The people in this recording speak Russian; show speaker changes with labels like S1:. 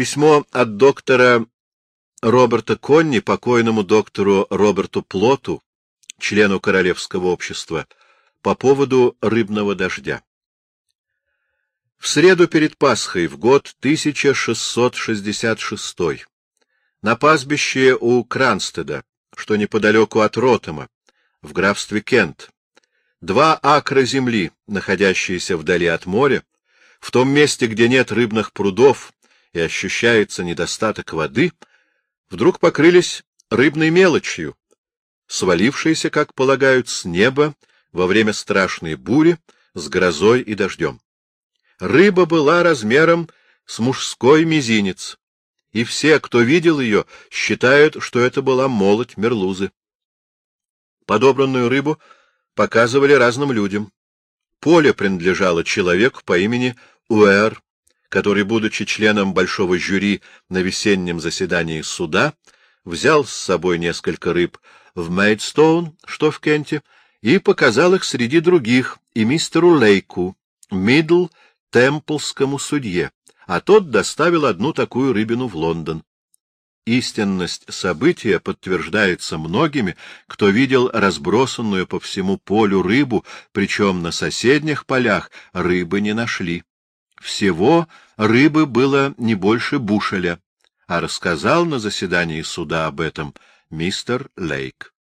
S1: Письмо от доктора Роберта Конни покойному доктору Роберту Плоту, члену Королевского общества, по поводу рыбного дождя. В среду перед Пасхой в год 1666 на пастбище у Кранстеда, что неподалеку от Ротема, в графстве Кент, два акра земли, находящиеся вдали от моря, в том месте, где нет рыбных прудов и ощущается недостаток воды, вдруг покрылись рыбной мелочью, свалившейся, как полагают, с неба во время страшной бури с грозой и дождем. Рыба была размером с мужской мизинец, и все, кто видел ее, считают, что это была молоть мерлузы. Подобранную рыбу показывали разным людям. Поле принадлежало человеку по имени Уэр, который, будучи членом большого жюри на весеннем заседании суда, взял с собой несколько рыб в Мейдстоун, что в Кенте, и показал их среди других и мистеру Лейку, Мидл Темплскому судье, а тот доставил одну такую рыбину в Лондон. Истинность события подтверждается многими, кто видел разбросанную по всему полю рыбу, причем на соседних полях рыбы не нашли. Всего рыбы было не больше бушеля, а рассказал на заседании суда об этом мистер Лейк.